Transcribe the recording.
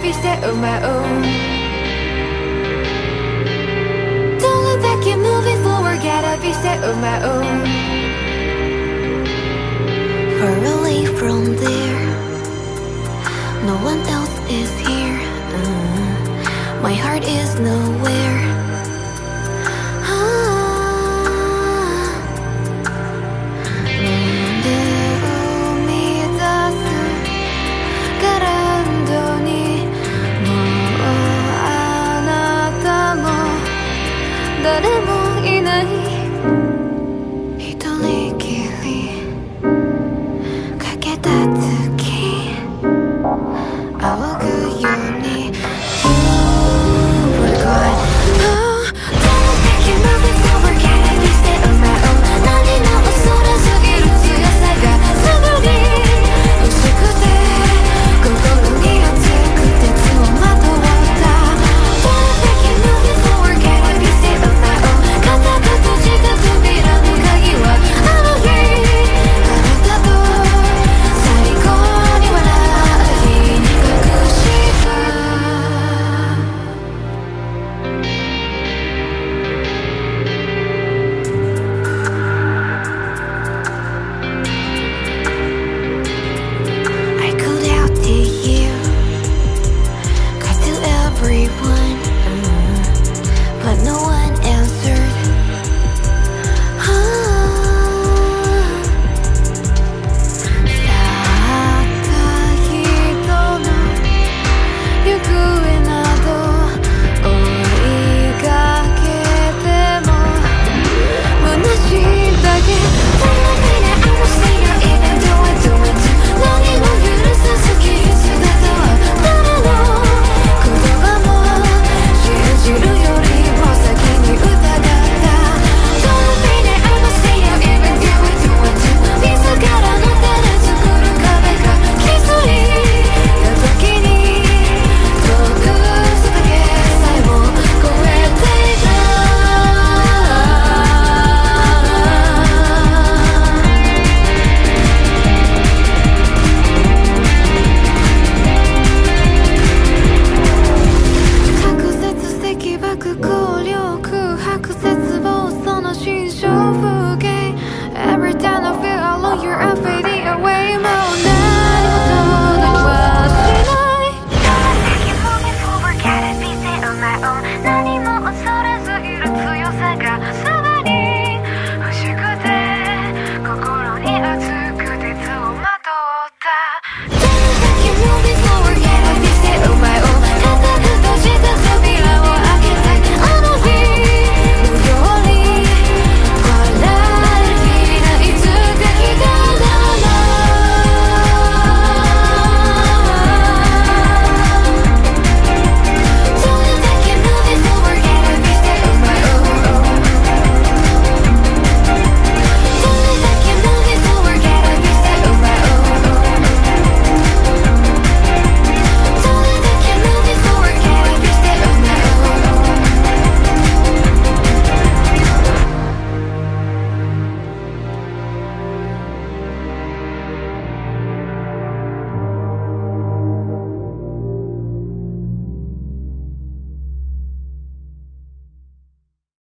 every step of my own. Don't look back, keep moving forward, get every step of my own. Far away from there. 誰もいない。一人きり。かけた